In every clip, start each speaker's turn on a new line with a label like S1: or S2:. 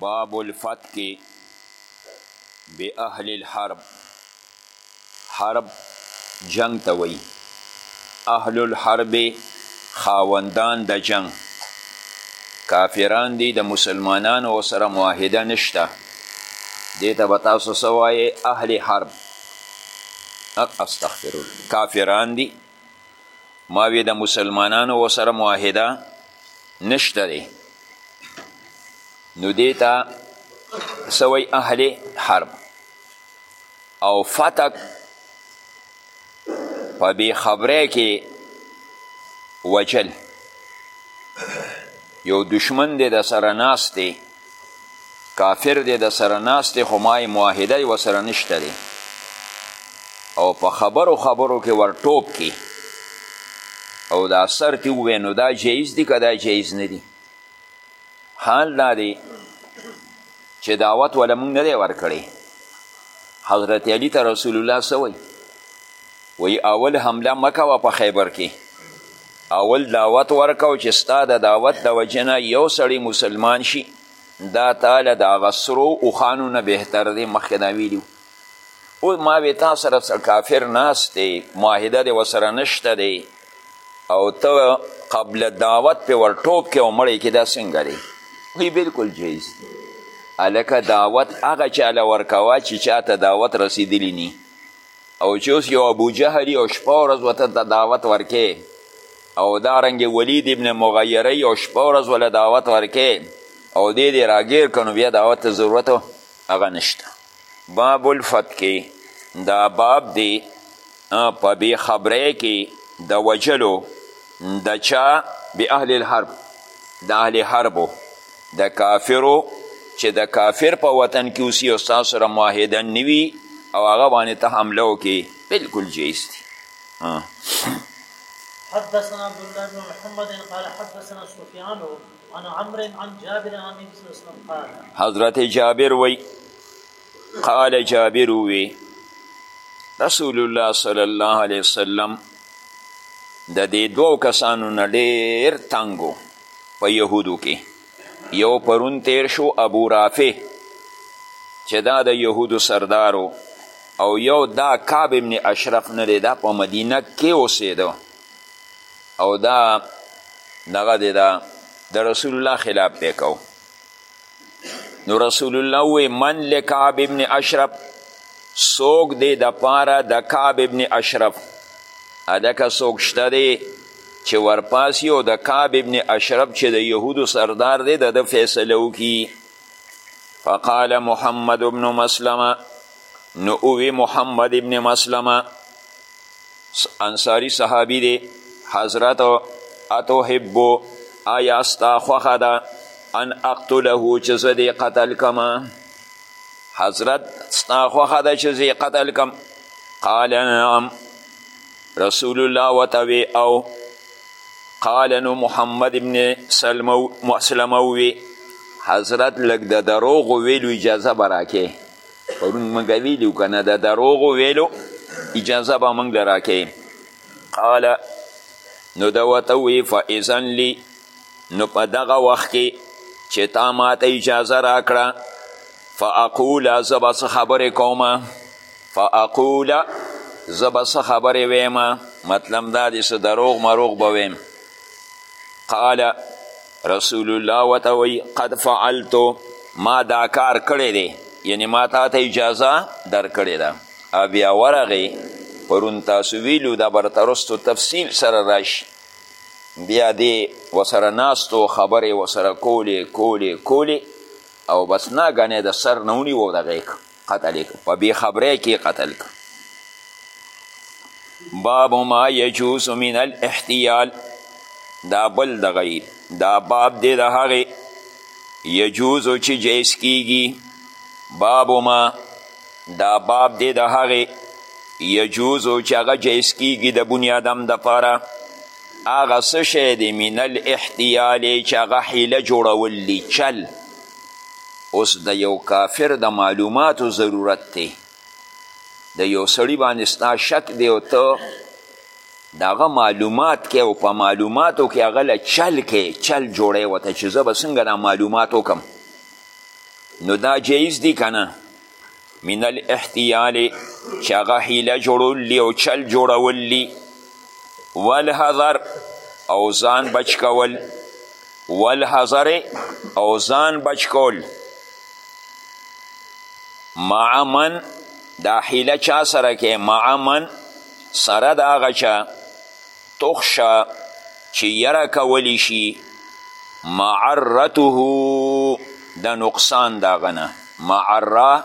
S1: باب الفتح کې به اهل الحرب حرب جنگ ته وایي اهل الحرب خاوندان د جنگ کافران دي د مسلمانانو سره معاهده نشته دې ته به تاسو څه وایې اهل حرب استغفر کافران دي ما وی د مسلمانانو وسره معاهده نشته دی نو دیتا سوی اهل حرب او فتق په بی خبره کې وجل یو دشمن دی د سره ناست دی کافر دی د سره ناست دی خو ما یې معاهده یې ورسره نشته دی او په خبرو خبرو کې ور ټوپ کی او دا سر تی ووی نو دا جایز دی که دا جایز نه دی حال دا دی چې دعوت ولا مونږ نه دی ورکړی حضرت علی ته رسول الله څه وی اول حمله مکوه په خیبر کې اول دعوت ورکو چې ستا د دعوت د وجې نه یو سړی مسلمان شي دا تا له د هغه سرو اوښانو نه بهتر دی مخکې دا ویلي او ما وې تا سره څه کافر ناست دی معاهده دی ورسره نشته دی او ته قبل دعوت پې ور ټوپ کې او مړی کې دا څنګه دی وی بلکل جایز دی هلکه دعوت هغه چاله ورکوه چې چاته دعوت رسېدلی نی او چې اوس یو ابو جهلی او شپه ورځ ورته د دعوت ورکې او دارنګ ولید ابن مغیری او شپه ورځ وله دعوت ورکې او دې دې راګیر کنو بیا دعوت ته ضرورت هغه نشته باب الفت کې دا باب دی په بې خبرۍ کې د وجلو د چا به اهل الحرب د اهل حربو د کافرو چې د کافر په وطن کې اوسي او ستاسو سره معاهده نه وي او هغه باندې ته حمله وکړي بلکل جایز دي
S2: حدثنا عبد الله بن محمد قال حدثنا سفيان عن عمرو عن جابر عن النبي صلى الله عليه وسلم قال
S1: حضرت جابر وی قال جابر وی رسول الله صلی الله علیه وسلم د دې دوو کسانو نه ډېر تنګ په یهودو کې یو پرون تیر شو ابو رافع چې دا د یهودو سردارو او یو دا کعب ابن اشرف نه دی دا په مدینه کې اوسېده او دا دغه دی دا د رسول الله خلاف دی کو نو رسول الله وی من لکعب ابن اشرف سوک دی د پاره د کعب ابن اشرف ادکه سوک شته دی چې ورپاسی او د کعب ابن اشرف چې د یهودو سردار دی د ده فیصله وکړي فقال محمد ابن مسلمه نو اوی محمد ابن مسلمه انصاری صحابی دی حضرت اتوحبو آیا ستا خوښه ده ان اقتله چې زه دې قتل کم حضرت ستا خوښه ده چې زه قتل کم قال نعم رسول الله وتوی او قال نو محمد ابن سلموی حضرت لږ د دروغو ویلو اجازه به راکې پرون موږ ویلو که نه د دروغو ویلو اجازه به موږ له راکوي قال نو ده ورته وویل فاذن لي نو په دغه وخت کې چې تا ماته اجازه راکړه فاقول زه به څه خبرې کوم فاقول زه به څه خبرې ویم مطلب دا دی څه دروغ مروغ به ویم قال رسول الله وته وی قد فعلتو ما دا کار کړی دی یعنی ما تا ته اجازه درکړې ده او بیا ورغې پرون تاسو ویلو دا برترستو تفصیل سره راشي بیا دی وسره ناستو خبرې وسره کولې کولې کولې او بس ناګنې د سر نه ونیو دغه قتل کړ په بې خبرۍ کې قتل کړ باب ما یجوز من الاحتیال دا بل دغه دا باب دی د هغې یجوزو چې جایز کیږي باب ما دا باب دی د هغې یجوزو چې هغه جایز کیږي د بنیادم دپاره هغه څه شی دی من الاحتیال چې هغه حیله جوړول دي چل اوس د یو کافر د معلوماتو ضرورت دی د یو سړي باندې ستا شک دی او ته د هغه معلومات کې او په معلوماتو کې هغه له چل کې چل جوړی ورته چې زه به څنګه دا معلومات وکم نو دا جایز دي که نه من الاحتیال چې هغه حیله جوړول دي او چل جوړول دي والحذر او ځان بچ کول والحذر او ځان بچ کول مع من دا حیله چا سره کې مع من سره د هغه چا تخشا چې یره کولی شي معرته د نقصان د هغه نه معره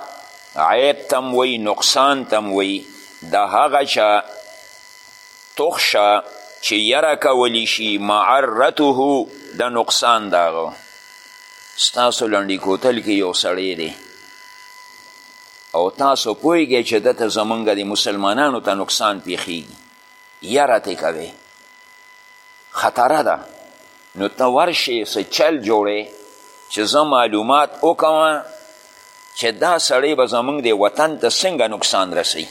S1: عیب ته هم وایي نقصان ته هم وایي د هغه چا تخشا چې یره کولی شي معرته د نقصان د هغه ستاسو لنډي کوتل کې یو سړی دی او تاسو پوهیږئ چې دته زمونږ د مسلمانانو ته نقصان پیښیږي یره ترې کوې خطره ده نو ته ورشې څه چل جوړې چې زه معلومات وکم چې دا سړی به زمونږ د وطن ته څنګه نقصان رسوي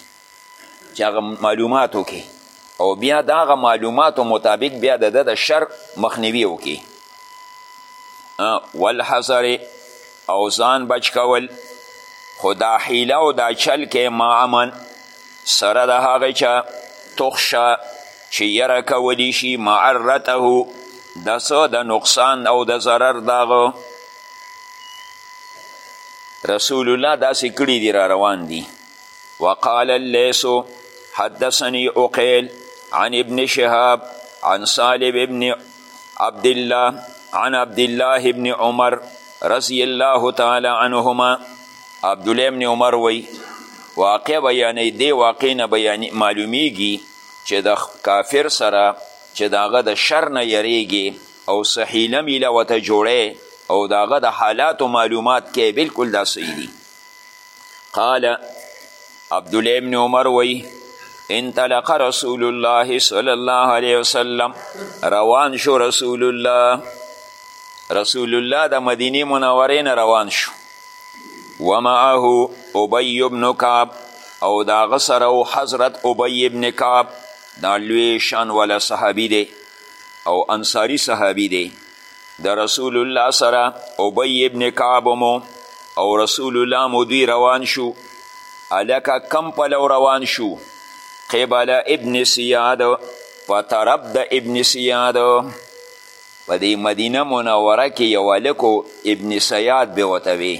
S1: چې هغه معلومات وکړي او بیا د هغه معلوماتو مطابق بیا د ده د شر مخنیوي وکړي والحذر او ځان بچ کول خو دا حیله او دا چل کې معمن سره د هغه چا تخشا چې یره کولی شي معرته د څه د نقصان او د ضرر دغه رسول الله داسې کړي دي را روان دي وقال الليث حدثني عقيل عن ابن شهاب عن صالب ابن عبدالله عن عبدالله ابن عمر رضی الله تعالی عنهما عبدالله ابن عمر وی واقع بیانی دی واقع نه بیانی معلومیږي چې د کافر سره چې داغه د شر نه یریږي او صحیله میله وته جوړه او داغه د حالاتو معلومات کې بالکل دا صحیح دي قال عبدالله ابن عمر وی انطلق رسول الله صلی الله علیه وسلم روان شو رسول الله رسول الله د مدینه منورې نه روان شو ومعه ابی ابن کعب او دا غسر او حضرت ابی ابن کعب دا لوی شان ولا صحابی دی او انصاری صحابی دی د رسول الله سره ابی ابن کعب مو او رسول الله مو دوی روان شو الکه کم پلو روان شو قبل ابن سیاد په طرف د ابن سیاد په دې مدینه منوره کې یو هلکو ابن سیاد به ورته وي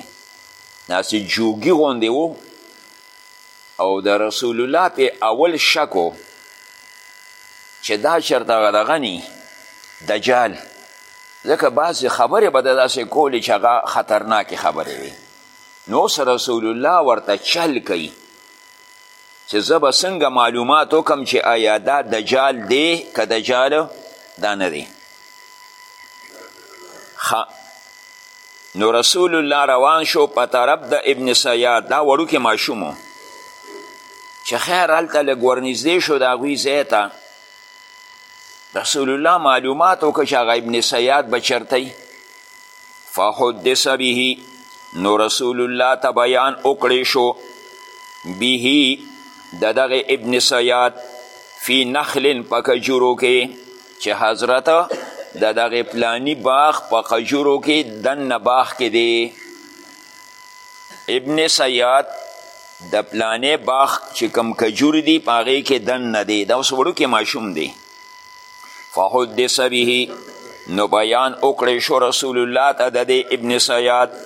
S1: داسې جوګي غوندې و او د رسول الله په اول شک و چې دا چېرته دغه نی دجال ځکه بعضې خبرې به د داسې کولې چې هغه خطرناکې خبرې وي نو اوس رسول الله ورته چل کوي چې زه به څنګه معلومات وکم چې آیا دا دجال دی که دجال دا نه دی نو رسول الله روان شو په طرف د ابن سیاد دا وړوکی ماشوم و چې خیر هلته لږ ورنږدې شو د هغوی ځای ته رسول الله معلومات وکړه چې هغه ابن سیاد به چېرته فحدث به نو رسول الله ته بیان وکړی شو به د دغه ابن سیاد فی نخل په کجورو کې چې حضرت د دغه پلانی باغ په خجورو کې دننه باغ کې دی ابن سیاد د پلانې باغ چې کم کجور دی په هغې کې دننه دی دا اوس وړوکی ماشوم دی فحدث به نو بیان وکړی شو رسول الله ته د دې ابن سیاد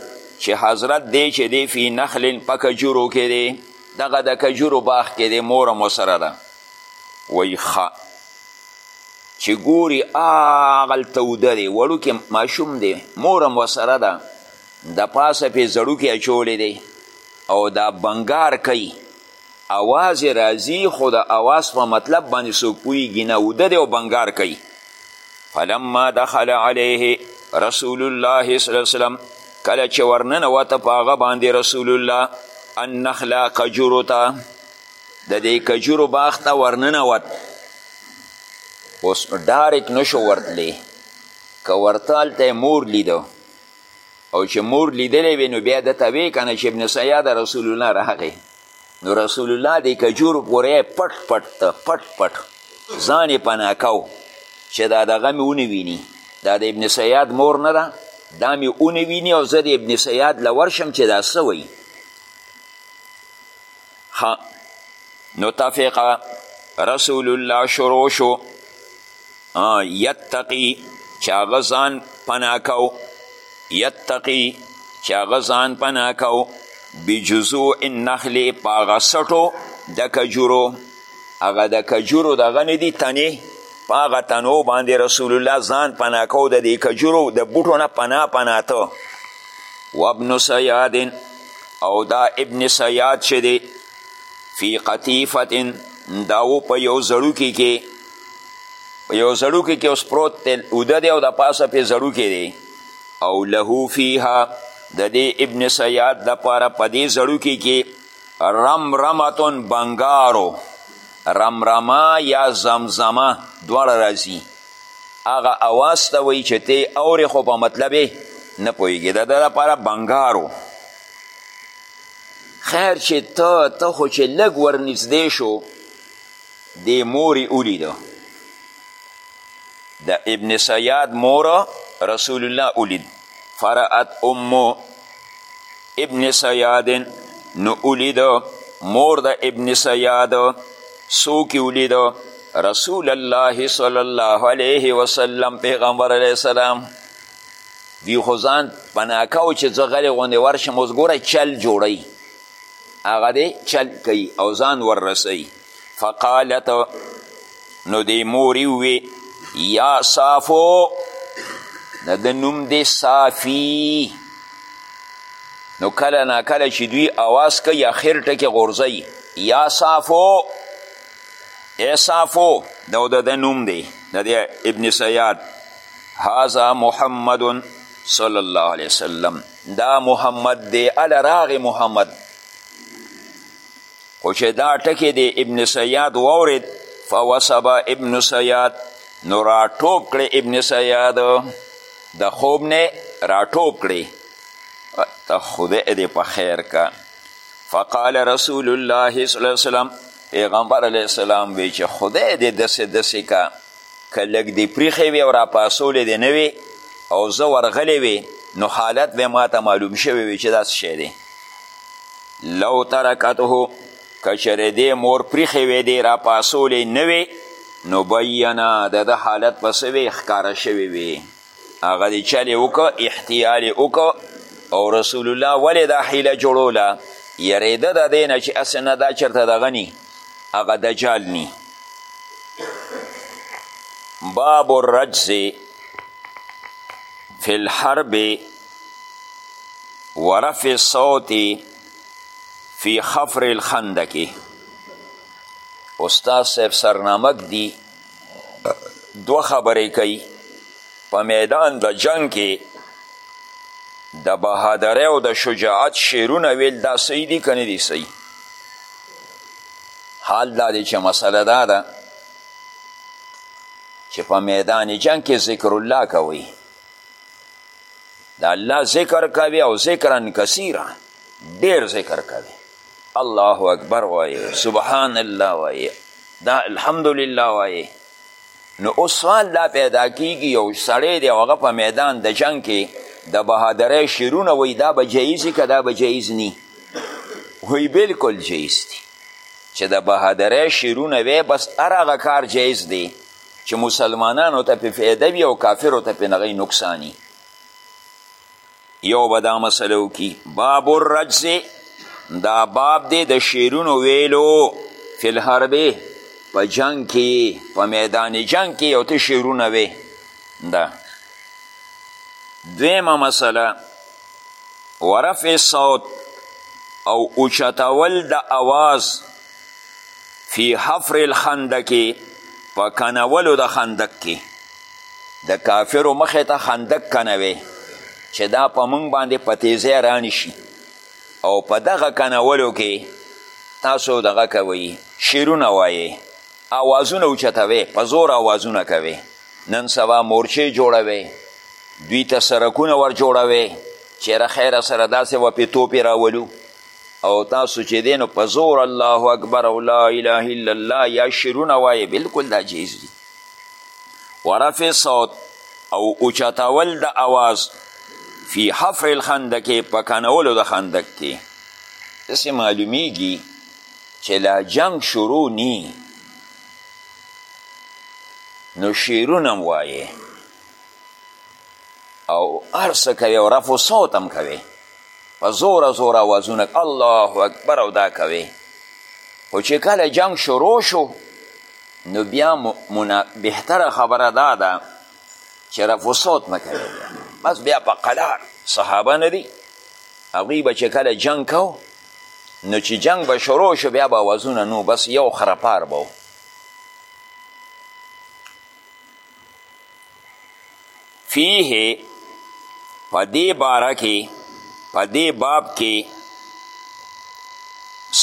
S1: چې حضرت دی چې دی فی نخل په کجورو کې دی دغه د کجورو باغ کې دی مور مو سره ده وایي ښه چې ګوري هغلته اوده دی وړوکی ماشوم دی مور هم ورسره ده د پاسه پې زړوکی اچولی دی او دا بنګار کوي اواز یې راځي خو د اواز په مطلب باندې څوک پوهېږي نه اوده دی او بنګار کوي فلما دخل علیه رسول الله صلی الله علیه وسلم کله چې ورننوته په هغه باندې رسول الله النخله کجورو ته د دې کجورو باغ ته ورننوت اوس ډارک نشو ورتلی که ورته هلته مور لیده او چې مور لیدلی وي نو بیا ده ته وی کنه چې ابن سیاد رسول الله راغی نو رسول الله د کجور پورې پټ پټ ته پټ پټ ځان یې پناه کو چې دا دغه مې ونه ویني دا د ابن سیاد مور نه ده دا مې ونه ویني او زه د ابن سیاد له ورشم چې دا څه وایي ها نو تفقه رسول الله شروع شو یتقی چې هغه ځان پناه کو یتقی چې هغه ځان پناه کو بجزوع النخل په هغه سټو د کجورو هغه د کجورو دغه نه دي تنې په هغه تنو باندې رسول الله ځان پناه کو د دې کجورو د بوټو نه پناه پناه ته وابن سیادن او دا ابن سیاد چې دی فی قطیفتن دا و په یو زړوکي کې په یو زړوکي کې اوس پروت دی اوده دی او د پاسه پې زړوکی دی او له فیها د دې ابن سیاد دپاره په دې زړوکي کې رمرمتون بنګارو رمرمه یا زمزمه دواړه راځي هغه اواز ته وایي چې ته اورې خو په مطلب نه پوهېږي د ده لپاره بنګار و خیر چې ته ته خو چې لږ ورنږدې شو دې مور یې ولیده د ابن سیاد مور رسول الله ولید فرأت ام ابن سیاد نو ولید مور د ابن سیاد څوک ولید رسول الله صلی الله علیه وسلم پیغمبر علیه السلام دی خو ځان پناکاو چې زه غلی غوندې ورشم اوس ګوره چل جوړوي هغه دی چل کوي او ځان وررسوي فقالت نو دی موري ووی یا صافو د ده نوم دی صافي نو کله نا کله چې دوی اواز کوي اخر ټکې غورځوي یا صافو ای صافو دا د ده نوم دی د دی ابن سیاد هذا محمد صلی الله علیه وسلم دا محمد دی اله راغې محمد خو چې دا ټکی دی ابن سیاد واورید فوسب ابن سیاد نو راټوب کړی ابن سیاد د خوب نه راټوب کړی ته خدای دې په خیر کا فقال رسول الله صلی الله علیه وسلم پیغمبر علیه السلام وی چې خدای دې دسې دسې کا که لږ دې پریښې وي او راپاسولې دې نه وي او زه ورغلی وي نو حالت به ما ته معلوم شوی وي چې دا څه شی دی لو ترکته که چېرې دې مور پریښې وی دې راپاسولې نه وي نو بینا د ده حالت به څه وي ښکاره شوی وي هغه دی چل یې وکړ احتیال یې وکړ او رسول الله ولې دا حیله جوړوله یریده د دی نه چې هسې نه دا چېرته دغه نی هغه دجال نی باب الرجز فی الحرب ورفع الصوت فی خفر الخندکی استاد صاحب سرنامک دی دوه خبرې کوي په میدان د جنگ کې د بهادرۍ او د شجاعت شعرونه ویل دا صحیح دي که نه دي صحیح حال دا دی چې مسله دا ده چې په میدان جنگ کې ذکر الله کوي د الله ذکر کوي او ذکرا کثیره ډیر ذکر کوي الله اکبر وایې سبحان الله وایې دا الحمدلله وایې نو اوس سوال دا پیدا کیږي یو سړی دی هغه په میدان د جنگ کې د بهادرۍ شعرونه وایي دا به جایز که دا به جایز نی وایي بلکل جایز دی چې د بهادرۍ شعرونه وی بس هر هغه کار جایز دی چې مسلمانانو ته پې فایده وي او کافرو ته پې نغی نقصاني یو به دا مسله وکړي باب الرجز دا باب دی د شعرونو ویلو فی الحربې په جنگ کې په میدان جنگ کې یو ته شعرونه وی دا دویمه مسله ورفع صوت او اوچتول د اواز فی حفر الخندق په کنولو د خندق کې د کافرو مخې ته خندق کنوي چې دا په موږ باندې په تیزی راني شي او په دغه کنولو کې تاسو دغه کوئ شعرونه وایې اوازونه اوچتوي په زور اوازونه کوي نن سبا مورچې جوړوي دوی ته سرکونه ور جوړوي چې رخیره سره داسې به پې توپې راولو او تاسو چې دی نو په زور الله اکبر او لا اله الا الله یا شعرونه وایې بلکل دا جیز دي ورفع صوت او اوچتول د اواز فی حفر الخندق په کنولو د خندق کې داسې معلومیږي چې لا جنگ شروع نی نو شعرونه هم وایې او هر څه کوې او رفع صوت هم کوې په زوره زوره اوازونه الله اکبر او دا کوې خو چې کله جنگ شروع شو نو بیا منا... بهتره خبره دا ده چې رفع صوت مه کوي بس بیا په قلار صحابه نه دي هغوی به چې کله جنگ کو نو چې جنگ به شروع شو بیا به اوازونه نو بس یو خرپار به فیه په دې باره کې په دې باب کې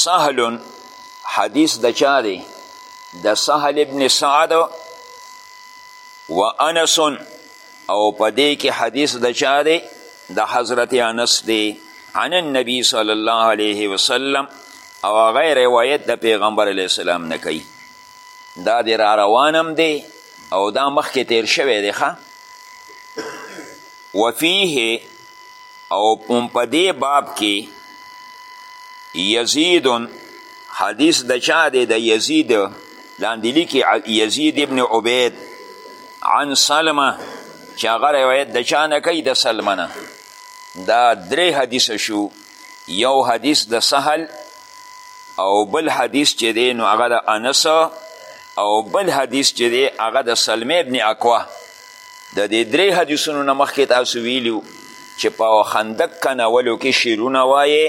S1: سهل حدیث د چا دی د سهل ابن سعد و انس او په دې کې حدیث د چا دی د حضرت انس دی عن النبی صلی الله علیه وسلم او هغه روایت د پیغمبر علیه السلام نه کوي دا د را روانم دی او دا مخکې تیر شوی دی ښه وفیه او هم په دې باب کې یزید حدیث د چا دی د یزید لاندې لیکي یزید ابن عبید عن سلمه چې هغه روایت د چا نه کوي د سلمه نه دا درې حدیثه شو یو حدیث د سهل او بل حدیث چې دی نو هغه د انس او بل حدیث چې دی هغه د سلمه ابن اکوه د دې درې حدیثونو نه مخکې تاسو ویلي چې په خندق کنولو کې شعرونه وایې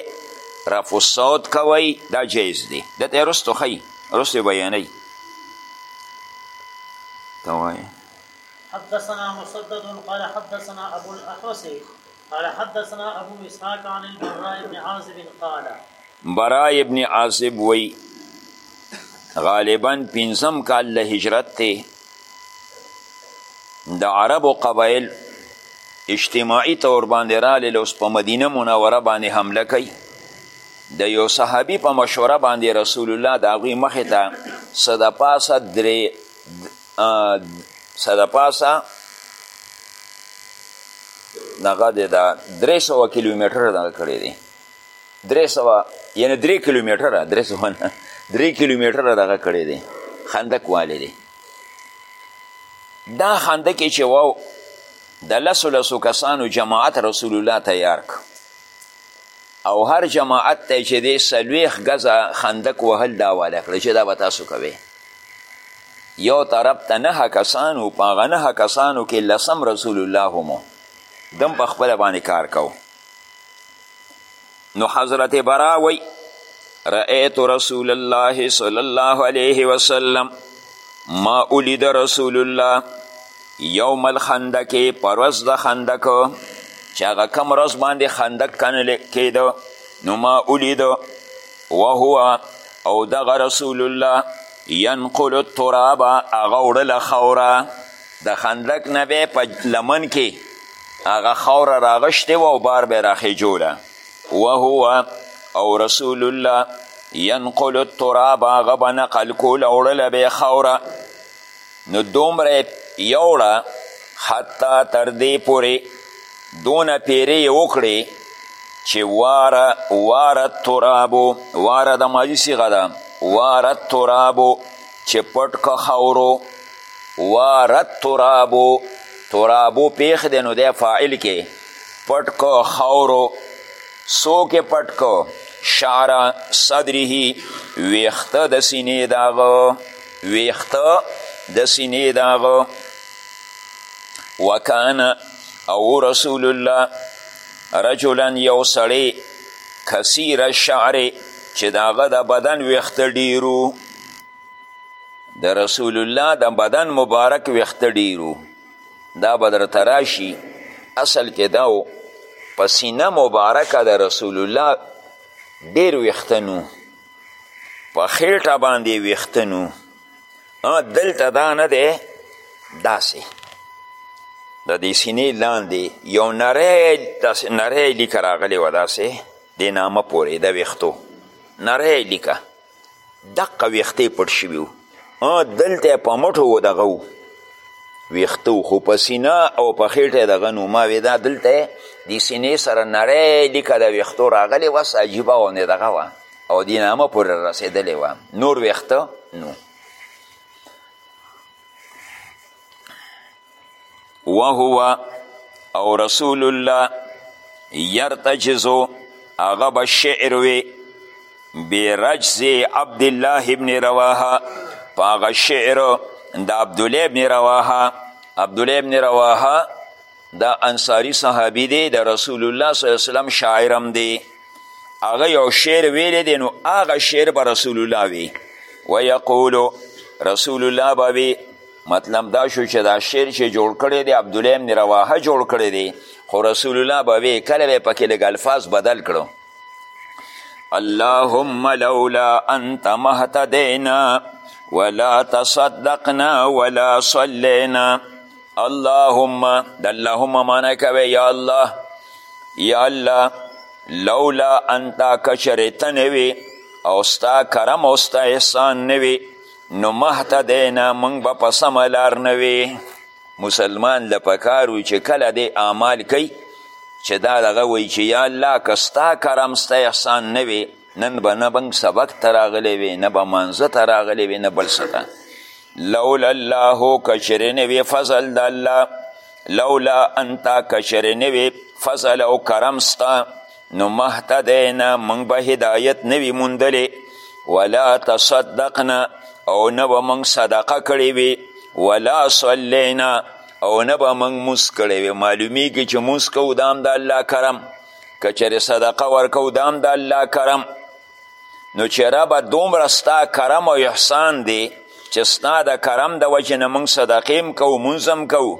S1: رفع الصوت کوئ دا جایز دی دلته یې رستو ښیي رستو یې بیانوي ته وایې
S2: حدثنا مسدد قال حدثنا ابو الاحوص قال حدثنا ابو اسحاق عن البراء بن عازب قال
S1: براء ابن عازب وی غالبا پنځم کال له هجرت ته د عربو قبایل اجتماعي طور باندې راغلل اوس په مدینه منوره باندې حمله کوي د یو صحابي په مشوره باندې رسول الله د هغوی مخې ته څه د پاسه درې څه د پاسه دغه دی دا درې سوه کیلومتره دغه کړی دی درې سوه یعنې درې کیلومتره درې سوه نه درې کیلومتره دغه کړی دی خندق والی دی دا خندق یې چې واو د لسو لسو کسانو جماعت رسول الله تیار که او هر جماعت ته چې دی څلوېښت ګزه خندق وهل دا والی کړی چې دا به تاسو کوئ یو طرف ته نه کسان وو په هغه نه کسانو کې لسم رسول الله هم دم په خپله باندې کار کوو نو حضرت برا وی رأیت رسول الله صلی الله علیه وسلم ما اولید رسول الله یوم الخندق پروز د خندق چې هغه کم ورځ باندې خندق کنل کېده نو ما اولید وهو او دغه رسول الله ینقل التراب هغه وړله خاوره د خندق نه به په لمن کې هغه خاوره راغشتې وه او بار به راخېجوله وهو او رسول الله ینقل التراب هغه به نقل کوله وړله به یې خاوره نو دومره یوړه حتی تر دې پورې دونه پیرې یې وکړې چې واره واره ترابو واره د ماضي صیغه ده واره ترابو چې پټ که خاورو واره ترابو ترابو پیښ دی نو دی فاعل کې پټ که خاورو څوک یې پټ که شعره صدره ویښته د سینې داغه ویخته د سینې داغ وکانه او رسول الله رجلا یو سړی کثیر الشعر چې د هغه د بدن ویخته ډیرو د رسول الله د بدن مبارک ویخته ډیرو دا به درته راشي اصل کې دا و په سینه مبارکه د رسول الله ډیر ویخته نو په خېټه باندې ویښتنو دلته دا نه دی داسې د دې سینې لاندې یو نری داسې نری لیکه راغلی وه داسې د نامه پورې د ویښتو نری لیکه دقه ویښتې پټ شوي وو دلته په مټو و دغه و ویښته و خو په سینه او په خېټه دغه نو ما وې دا دلته د سینې سره نری لیکه د ویښتو راغلې وه څه عجیبه غوندې دغه وه او دې نامه پورې رسېدلې وه نور ویښته نو وهو او رسول الله یرتجزو هغه به شعر وي برجز عبدالله ابن رواحه په هغه شعر د عبدالله ابن رواحه عبدالله ابن رواحه دا انصاری صحابی دی د رسول الله صلی الله علیه وسلم شاعرم دی هغه یو شعر ویلی دی نو هغه شعر به رسول الله وی ویقولو رسول الله به وی مطلب دا شو چې دا شعر چې جوړ کړی دی عبدالله ابن رواحه جوړ کړی دی خو رسول الله به وی کله به پکې لږ الفاظ بدل کړو اللهم لولا انت مهتدینا ولا تصدقنا ولا صلینا اللهم د اللهم معنی کوي یا الله یا الله لولا انت کشرتنوي او ستا کرم او ستا احسان نوي نو مهتدینا موږ به په سمه لار نه وي مسلمان له پکار وي چې کله دی اعمال کوي چې دا دغه وایي چې یا الله که ستا کرم ستا احسان نه وي نن به نه بنګ سبق ته راغلی وي نه به مانځه ته راغلی وي نه بل څه ته لولا الله که چېرې نه وي فضل د الله لولا انت که چېرې نه وي فضل او کرم ستا نو مهتدینا موږ به هدایت نه وي موندلی ولا تصدقنا او نه به موږ صدقه کړې وي ولا صلینا او نه به موږ موس کړی وي معلومیږي چې موس کوو دا هم د الله کرم که چېرې صدقه ورکوو دا هم د الله کرم نو چې ربه دومره ستا کرم او احسان دی چې ستا د کرم د وجې نه موږ صدقې هم کوو مونځ هم کوو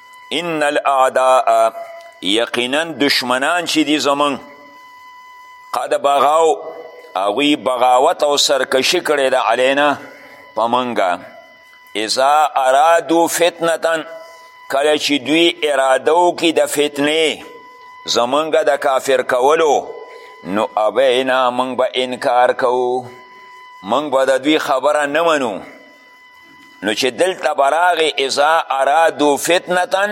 S1: ان الاعداء یقینا دشمنان چې دي زمونږ قد بغاو هغوی بغاوت او سرکشي کړې ده علینا په مونږه اذا ارادو فتنتا کله چې دوی اراده وکړي د فتنې زمونږ د کافر کولو نو ابینا مونږ به انکار کوو مونږ به د دوی خبره نه منو نو چې دلته به راغې اذا ارادو فتنتا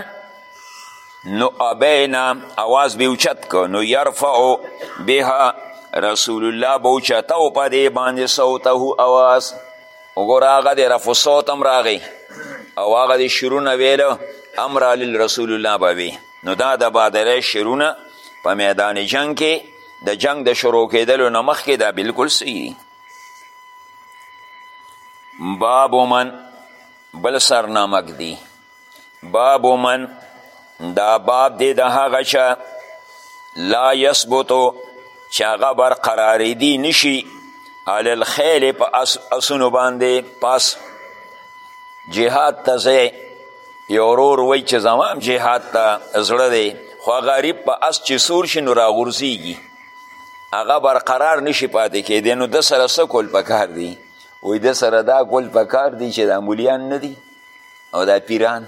S1: نو ابینا اواز به اوچت که نو یرفعو بها رسول الله به اوچته او په دې باندې صوته اواز وګوره هغه د رفو صوت هم راغی او هغه د شرونه ویله امر علی رسول الله به وي نو دا د بادرې شرونه په میدان جنگ کې د جنگ د شروع کېدلو نه مخکې دا بلکل صحیح باب من بل سرنامک دی باب من دا باب دی د هغه چا لا یثبتو چې هغه برقرارېدی نشي علی الخیل په اس اسونو باندې پاس جهاد ته ځای یو ورور وایي چې زمام جهاد ته زړه دی خو غریب په اس چې سور شي نو راغورځېږي هغه برقرار نشي پاتې کېدی نو ده سره څه کول پکار دي وایي ده سره دا کول پکار دي چې دا مولیان نه دي او دا پیران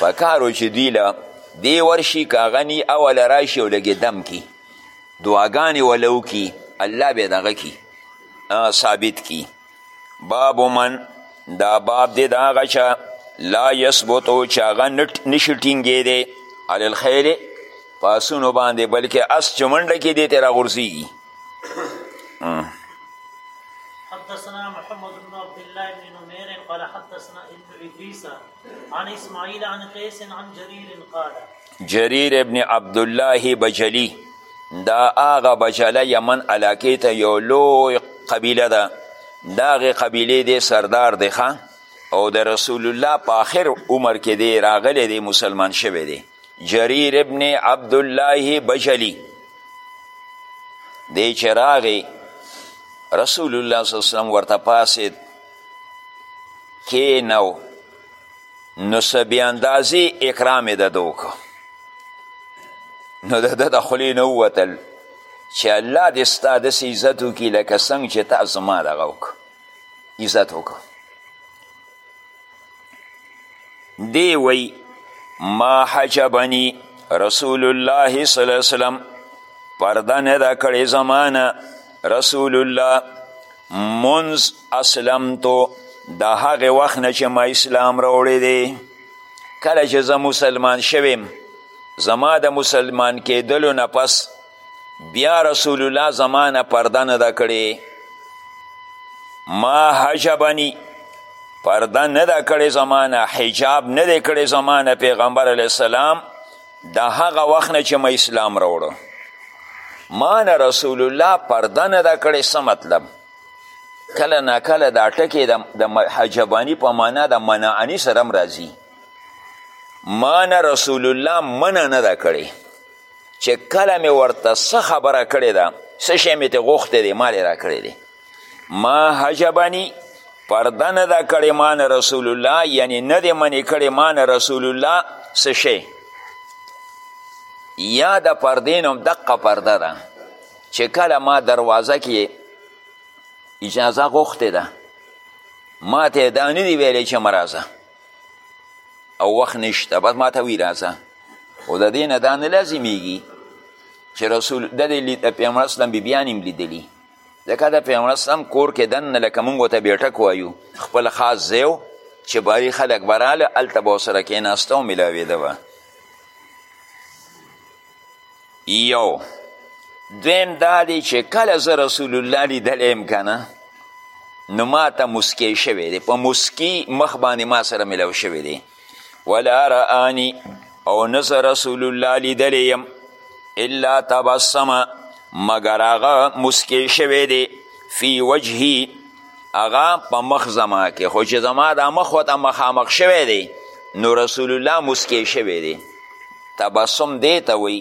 S1: پکار و چې دوی له دې ورشي که هغه ني اوله راشي او لږې دم کي دعاګانې وله وکړي الله به یې دغه کي ثابت کي باب من دا باب دی د هغه چا لا یثبتو چې هغه نشي ټینګېدی علی الخیل په اسونو باندې بلکې اس چې منډه کې دی ترې راغورځېږي
S2: حدثنا محمد بن عبد الله بن نمير قال حدثنا ابن ادريس عن اسماعيل عن قيس عن جرير قال
S1: جریر ابن عبدالله بجلی دا آغا بجله یمن علاقه ته یو لوی قبیله ده دا غی قبیله دی سردار دی خواه او د رسول الله په آخر عمر کې دی راغلی دی مسلمان شوی دی جریر ابن عبدالله بجلی دی چې راغی رسول الله صلی الله علیه وسلم ورته پاسید کینو نو څه بې اندازې اکرام یې د ده وکړو نو د ده د خولې نه ووتل چې الله دې ستا داسې عزت وکړي لکه څنګه چې تا زما دغه وکړو عزت وکړو دی وی ما حجبني رسول الله صلی الله علیه وسلم پرده نه ده کړې زمانه رسول الله منز اسلمتو د هغې وخت نه چې ما اسلام راوړی دی کله چې زه مسلمان شویم زما د مسلمان کېدلو نه پس بیا رسول الله زما نه پرده نه ده کړې ما حجبني پرده نه ده کړې زما نه حجاب نه دی کړې زما نه پیغمبر علیه السلام د هغه وخت نه چې ما اسلام راوړو ما نه رسول الله پرده نه ده کړې څه مطلب کله نا کله دا ټکی د حجبانی په معنا د منعنی سره هم راځي مان رسول الله منع نه ده کړې چې کله مې ورته څه خبره کړې ده څه شی مې ترې غوښتی دی ما را کړی دی ما حجبانی پرده نه ده کړې مان رسول الله یعنی نه دی منې کړې مان رسول الله څه شی یا د پردې نوم دقه پرده ده چې کله ما دروازه کې اجازه غوښتې ده ما ته دا نه دی ویلی چې مرازه او وخت نشته بس ما ته وی راځه خو د دې نه دا نه لازمیږي چې رسول د دې پیغمبر اسلام بیبیان هم لیدلي ځکه د پیغمبر اسلام کور کې دننه لکه موږ ورته بیټک وایو خپل خاص ځای و چې باري خلک به راله هلته به ورسره کېناسته او میلاوېده به یو دویم دا دی چې کله زه رسول الله لیدلی یم که نه نو ما ته مسکی شوی دی په مسکی مخ باندې ما سره ملو شوی دی ولا رآنی او نه زه رسول الله لیدلی یم الا تبسمه مګر هغه مسکی شوی دی فی وجهی هغه په مخ زما کې خو چې زما دا مخ ورته مخامخ شوی دی نو رسول الله مسکی شوی دی تبسم دی ته وایي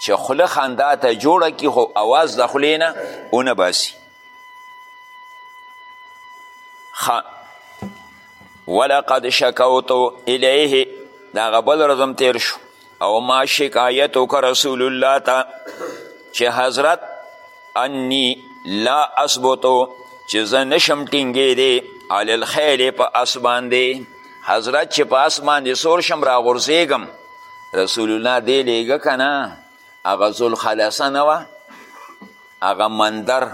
S1: چې خوله خندا ته جوړه کړي خو اواز د خولې نه ونه باسي ولقد شکوتو الیه دا غبل رزم تیر شو او ما شکایت وکړ رسول الله ته چې حضرت انی لا اثبتو چې زه نشم ټینګېدی علی الخیل په اس باندې حضرت چې په اس باندې سور شم راغورځېږم رسول الله دې لېږه که نه هغه ذوالخلصه نه وه هغه مندر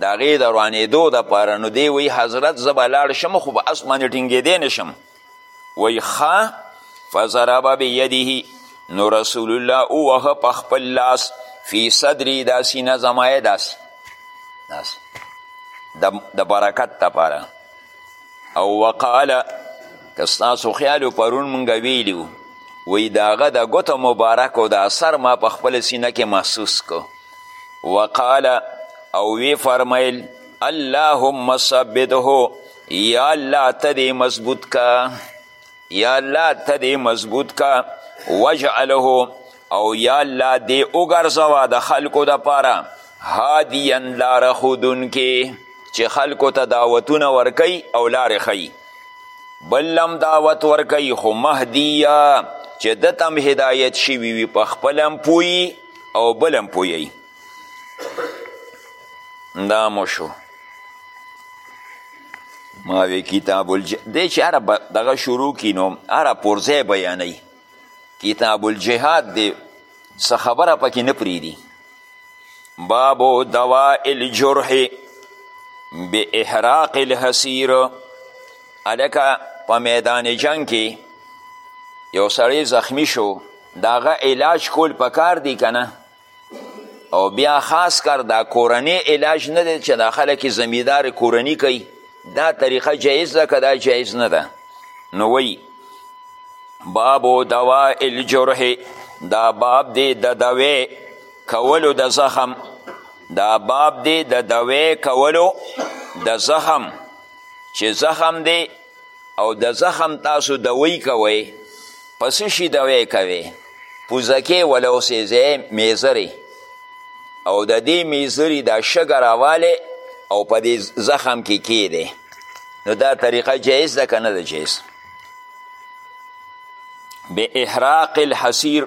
S1: د هغې د روانېدو دپاره نو دی وایي حضرت زه به لاړ شم خو په اس باندې ټینګېدی نه شم وایي ښه فضرب بیده نو رسول الله ووهه په خپل لاس فی صدری دا سینه زما یې داسې داسې د برکت دپاره او وقاله که ستاسو خیال پرون مونږ ویلي وو وایي د هغه د ګوتو مبارکو د اثر ما په خپله سینه کې محسوس کو وقال او وی فرمایل اللهم ثبته یا الله ته دې مضبوط کا یا الله ته دې مضبوط کا وجعله او یا الله دې وګرځوه د خلکو دپاره هادیا لار ښودونکې چې خلکو ته دعوتونه ورکوي او لارې ښیي بل لم دعوت ورکوي خو مهدیه چې ده ته هم هدایت شوي وي په خپله هم پوهي او بل هم پوهیي دا مو شو ما وی کتاب الج دی چې هر دغه شروع کی نو هر پورځه بیانې کتاب الجهاد دی څه خبره پکې نه پریدي باب دواء الجرح باحراق الحسیر الکه په میدان جنگ کې یو سړی زخمی شو داغه علاج کول پکار دی کنه او بیا خاص کر دا کورنی علاج نه دی چې دا خلک زمیدار کورنی کوي دا طریقه جایز ده که دا جایز نه ده نو وی بابو دوا الجرح دا باب دی د دوی کولو د زخم دا باب دی د دوی کولو د زخم چې زخم دی او د زخم تاسو دوی کوئ په څه شي دوی کوئ پوزکې وله اوسېځی میزرې او د دې میزري دا شګه راوالی او په دې زخم کې کیدی نو دا طریقه جایز ده که نه ده جایز به احراق الحسیر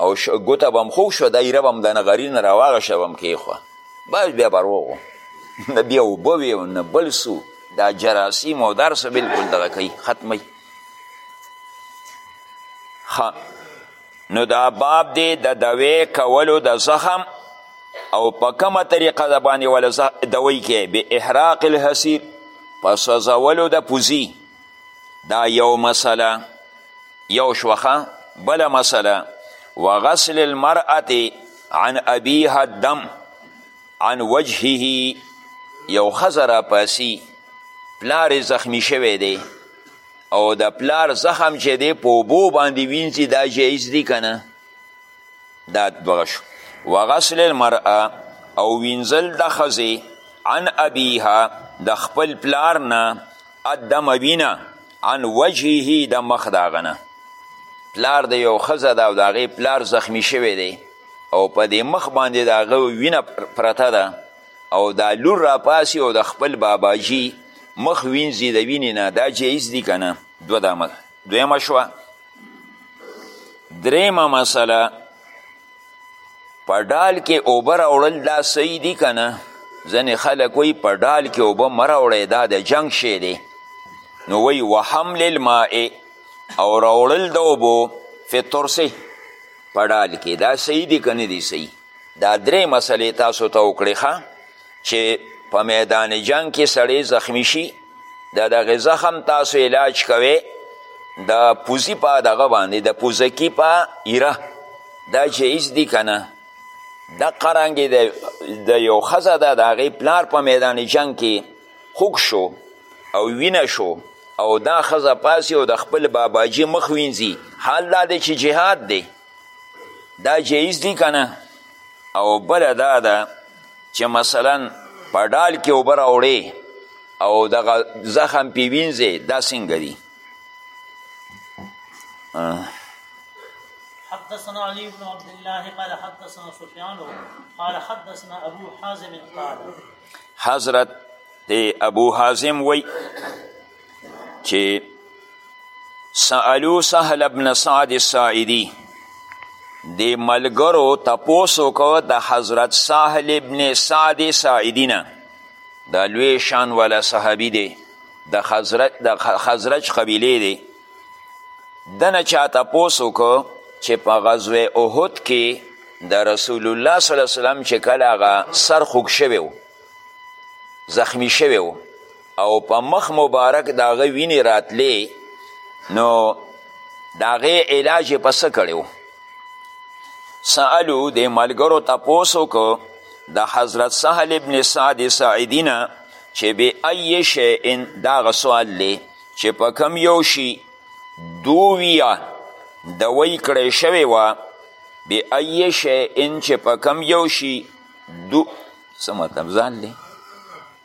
S1: او ګوته به هم خوږ شوه دا ایره به هم د نغري نه راواغشه به هم کېښوه بس بیا به روغ و نه بیا اوبه وې او نه بل څو دا جراثیم او دا هر څه بلکل دغه کوي ختموي نو دا باب دی د دوې کولو د زخم او په کومه طریقه د باندې ولا دوی کې به احراق الحسیر په سوځولو د پوزي دا یو مسله یو شوخه بله مسله وغسل المرأة عن ابیها الدم عن وجهه یو ښځه راپاسی پلار یې زخمی شوی دی او د پلار زخم چې دی په اوبو باندې وینځي دا جایز دی که نه دا دغه شو وغسل المرأه او وینځل د ښځې عن ابیها د خپل پلار نه الدم وینه عن وجهه د مخ د هغه نه پلار د یو ښځه ده او د هغې پلار زخمی شوی دی او په دې مخ باندې د هغه وینه پرته ده او دا لور راپاسي او د خپل باباجي مخ وینځي د وینې نه دا جایز دي که نه دوه دا دویمه شوه درېیمه مسله په ډال کې اوبه راوړل دا صحیح دي که نه ځینې خلک وایي په ډال کې اوبه مه راوړی دا د جنګ شی دی نو وایي وحمل الماء او راوړل د اوبو فی ترسې په ډال کې دا صحیح دي که نه دي صحیح دا درې مسلې تاسو ته وکړې ښه چې په میدان جنگ کې سړی زخمی شي د دغه زخم تاسو علاج کوئ د پوزي په دغه باندې د پوزکی په ایره دا جایز دي که نه دقه رنګې د یو ښځه ده د هغې پلار په میدان جنګ کې خوږ شو او وینه شو او دا ښځه پاسې او د خپل باباجي مخ وینځي حال دا دی چې جهاد دی دا جایز دی که نه او بله دا ده چې مثلا په ډال کې اوبه راوړې او دغه زخم پې وینځې دا څنګه دي
S2: حدثنا علي بن عبد الله قال حدثنا سفيان قال حدثنا ابو حازم قال
S1: حضرت ابو حازم وی چې سألو سهل ابن سعد الساعدی د ملګرو تپوس وکړه د حضرت سهل ابن سعد ساعدی نه دا لوی شان والا صحابي دی د خزرج د خزرج قبیله دی دنه چا تپوس وکړه چې په غزوه احد کې د رسول الله صلی الله علیه وسلم چې کله هغه سر خوږ شوی و زخمی شوی و او په مخ مبارک د هغه وینې راتلې نو د هغې علاج یې په څه کړی و سألو دې ملګرو تپوس وکړو د حضرت سهل ابن سعد ساعدي نه چې بې ای شیئن د هغه سوال دی چې په کم یو شي دوویه دوی کړی شوې وه بې ای شیئن چې په کم یو شي دو څه مطلب ځان دی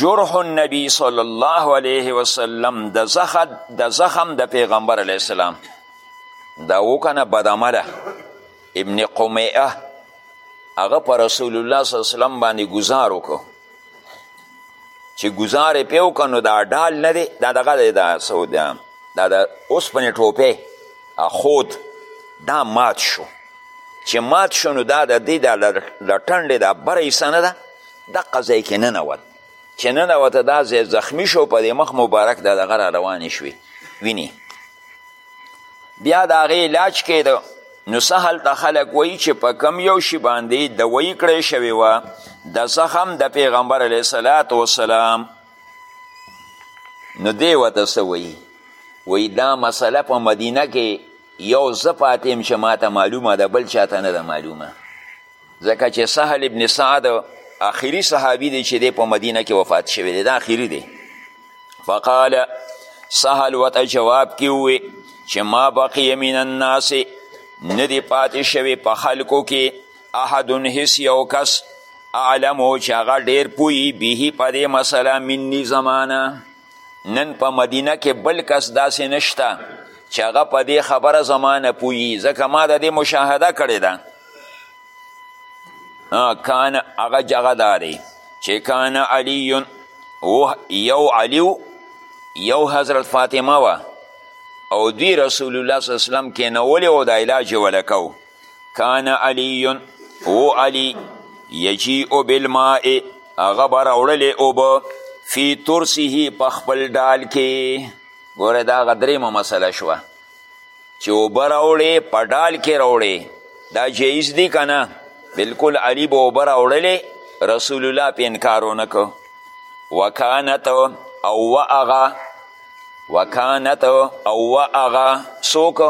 S1: جرح النبی صلی الله علیه وسلم د زخد د زخم د پیغمبر علیه السلام دا وکنه بدعمله ابن قمیعه هغه په رسول الله صلی الله علیه وسلم باندې گزار وکړو چې گزار یې پې وکړه نو دا ډال نه دی دا دغه دی دا څه دا د اوسپنې ټوپې خود دا مات شو چې مات شو نو دا د دې د لټنډې دا بره حصه نه ده دقه ځای کې ننوت چې ننوته دا ځای زخمی شو په دې مخ مبارک د دغه را روانې شوې ویني بیا د هغې علاج کېده نو څه هلته خلک وایي چې په کم یو شي باندې دویي کړی شوې وه د زخم د پیغمبر علیه صلات وسلام نو دی ورته څه وایي وایي دا مسله په مدینه کې یو زه پاتې یم چې ماته معلومه ده بل چاته نه ده معلومه ځکه چې سهل ابن سعد آخري صحابي دی چې دی په مدینه کې وفات شوی دی دا آخري دی فقال سهل ورته جواب کې ووې چې ما بقیه من الناس نه دی پاتې شوی په خلکو کې احد هیڅ یو کس اعلمو چې هغه ډېر پوهي به په دې مسله مني زمانه نن په مدینه کې بل کس داسې نشته چې هغه په دې خبره زمانه پوهي ځکه ما د دې مشاهده کړې ده کان هغه جغه داری چې کان علی یو علی یو حضرت فاطمه وه او دوی رسول الله صلی وسلم کینولی او د علاج یې ولکو کان علی او علی یجیع بالماء هغه به راوړلې اوبه فی ترسه په خپل ډال کې ګوره دا هغه درېیمه مسله شوه چې اوبه راوړې په ډال کې راوړې دا جایز دی که نه بلکل علي به اوبه راوړلې رسول الله پې انکار ونه کړ وکانت او واغا وکانت او واغا څوک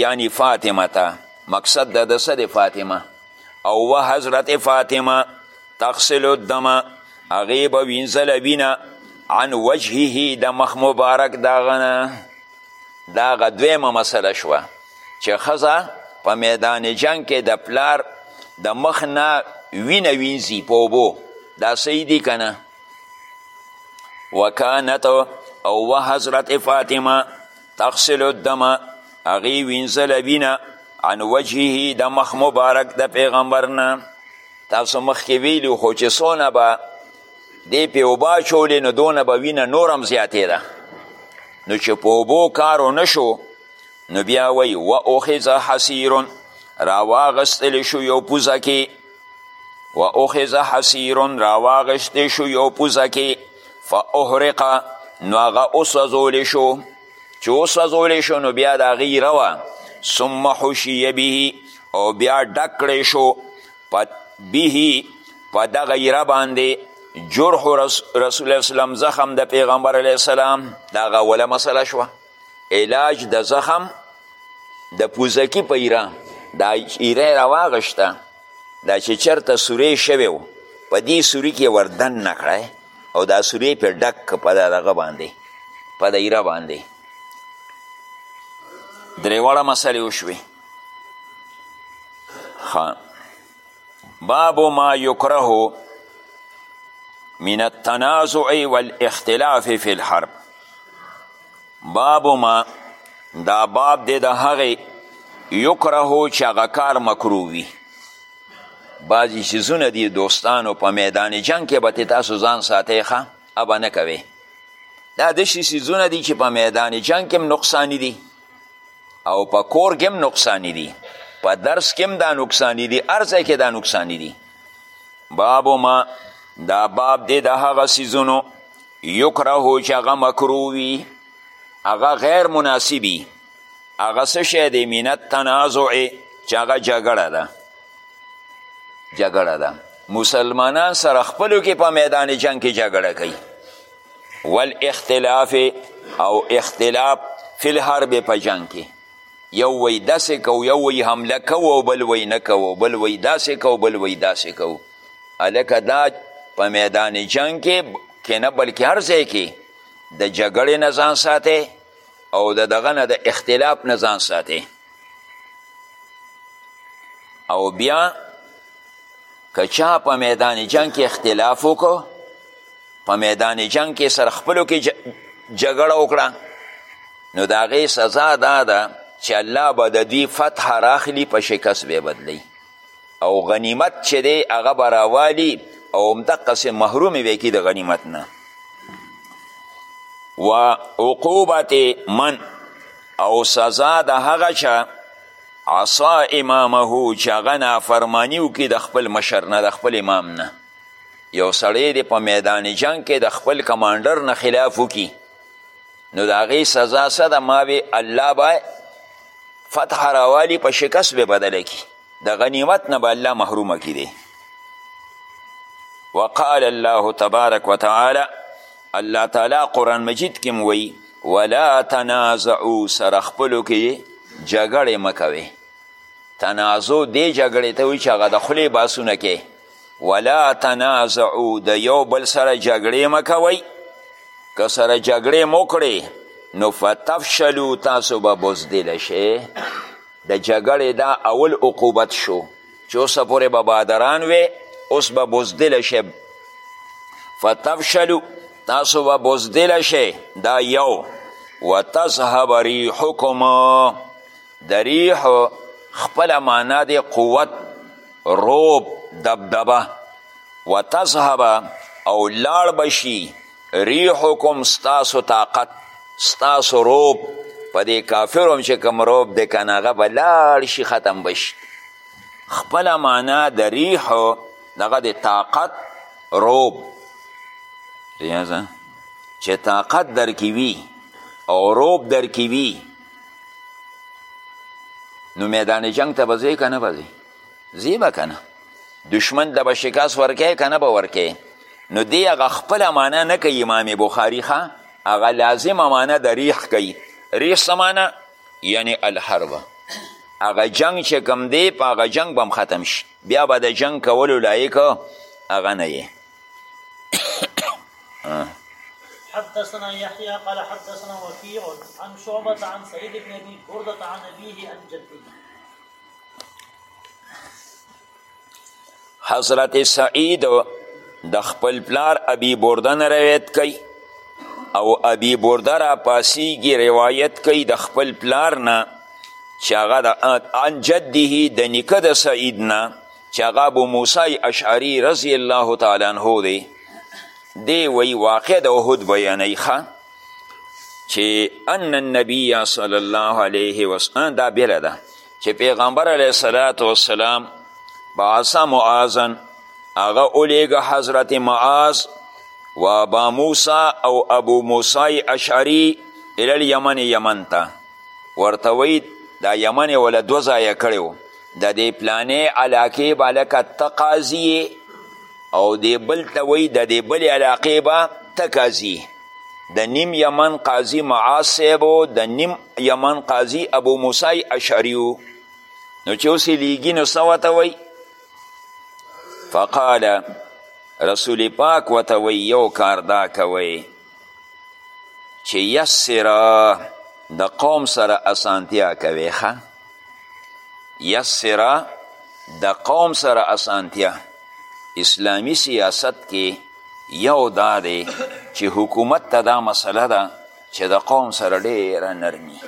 S1: یعنی فاطمه ته مقصد د د څه فاطمه او و حضرت فاطمه تغسل الدم هغې به وینځله وینه عن وجهه د مخ مبارک داغنه دا هغه دویمه مسله شوه چې ښځه په میدان جنگ کې د پلار د مخ نه وینه وینځي په اوبو دا صحیح دي که نه وکانت او و حضرت فاطمه تغسل الدم هغې وینځله وینه عن وجهه د مخ مبارک د پیغمبر نه تاسو مخکې ویلي خو چې څونه به دې پې اوبه اچولې نو دونه به وینه نور هم زیاتېده نو چې په اوبو کار ونه شو نو بیا وایي و اخذ حسیر راواغستل شو یو پوزه کې و اخذ حسیر راواغستل شو یو پوزه کې فاحرق نو هغه وسوځول شو چې وسوځول شو نو بیا د هغې روه ثم حشیه به او بیا ډک کړی شو به په دغه ایره باندې جرح رسول الله اسلام زخم د پیغمبر علیه السلام دا غوله مسله شوه علاج د زخم د پوزکی په ایره دا ایره راواغشته دا چې چرته سوری شوی و په دې سوری کې وردن نه کړی او دا سوری په ډک په دغه باندې په د ایره باندې درې واړه مسلې وشوې باب ما یکره من التنازع والاختلاف فی الحرب باب ما دا باب دی د هغې یکره چې هغه کار مکروه وي بعضې څیزونه دي دوستانو په میدان جنګ کې به تې تاسو ځان ساتئ ښه ابه نه کوئ دا داسې څیزونه دي چې په میدان جنګ کې هم نقصاني دي او په کور کې هم نقصانی دي په درس کې هم دا نقصانی دي هر ځای کې دا نقصانی دي باب ما دا باب دی د هغه سیزونو یکرهو چې هغه مکرو وي هغه غیر مناسبي هغه څه شی دی من التنازع چې هغه جګړه ده جګړه ده مسلمانان سره خپلو کې په میدان جنگ کې جګړه کوي والاختلاف او اختلاف فی الحرب په جنگ کې یو وی داسې کو یو وی حمله کو او بل وی نه کو بل وی داسې کو بل وی داسې کو هلکه دا په میدان جنگ کې که نه بلکې هر ځای کې د جګړې نه ځان ساتی او د دغه نه د اختلاف نه ځان ساتي او بیا که چا په میدان جنگ کې اختلاف وکړو په میدان جنگ کې سره خپلو کې جګړه وکړه نو د هغې سزا دا ده چې الله به د دوی فتح راخلي په شکست به بدلی او غنیمت چې دی هغه به راوالي او همدقسې محرومې به کی د غنیمت نه و عقوبت من او سزا د هغه چا عصا امامه چې هغه نافرماني وکړي د خپل مشر نه د خپل امام نه یو سړی دی په میدان جنگ کې د خپل کمانډر نه خلاف وکړي نو د هغې سزا څه ده ما وی الله به فتح راوالی په شکست به بدله کی د غنیمت نه به الله محرومه کی دی وقال الله تبارک وتعالی الله تعالی قرآن مجید کې وی ولا تنازعو سره خپلو کې جګړې مکوي تنازع دې جګړې ته وی چې هغه د خولې باسونه کې ولا تنازعو د یو بل سره جګړې مه کوئ که سره جګړې مو کړې نو فتفشلو تاسو به بزدل شئ د جګړې دا اول عقوبت شو چې اوسه پورې به بادران وې اوس به بزدل شئ فتفشلو تاسو به بزدل شئ دا یو وتذهب ریحکم د ریح خپل معنا دی قوت روب دبدبه و تذهب او لاړ بشي ریحکم ستاسو طاقت ستاسو روب په دې کافرو هم چې کوم روب دی که نه هغه به لاړ شي ختم بشي خپله معنا د ریح دغه د طاقت روب چې طاقت در کې وي او روب در کې وي نو میدان جنگ ته به ځې که نه به ځې ځې به که نه دشمن ته به شکست ورکوې که نه به ورکوې نو دی هغه خپله معنا نه کوي امام بخاري ښه هغه لازمه معنا د ریح کوي ریح څه معنا یعنی الحربه هغه جنگ چې کم دی په هغه جنگ به ختم شي بیا به د جنگ کولو لایق هغه نه یې
S2: حدثنا يحيى قال حدثنا وكيع عن شعبة عن سعيد بن أبي بردة عن أبيه عن جده
S1: حضرت سعید د خپل پلار ابي برده نه روایت کوي او ابي برده را پاسیږي روایت کوي د خپل پلار نه چې هغه د عن جده د نیکه د سعید نه چې هغه ابو موسی اشعری رضی الله تعالی عنه دی دی وی واقع د احد بیانوي چې ان النبی صلی الله علیه وسلم دا بیله ده چې پیغمبر علیه الصلاة والسلام بعث معاذن هغه اولیږه حضرت معاذ و ابا موسی او ابو موسی اشعری الی الیمن یمن ته ورته وی دا یمن ولا دو ځایه کړی د دې پلانې علاقې به لکه ته قاضي او دې بل ته وایي د دې بلې علاقې به ته قاضي د نیم یمن قاضي معاذ صاحب د نیم یمن قاضي ابو موسی اشعري نو چې اوس یې لیږي نو څه ورته وایي فقال رسول پاک ورته وایي یو کار دا کوئ چې یسره د قوم سره اسانتیا کوي ښه یسرا د قوم سره اسانتیا اسلامی سیاست کې یو دا دی چې حکومت ته دا مسله ده چې د قوم سره ډیره نرمي